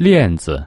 链子。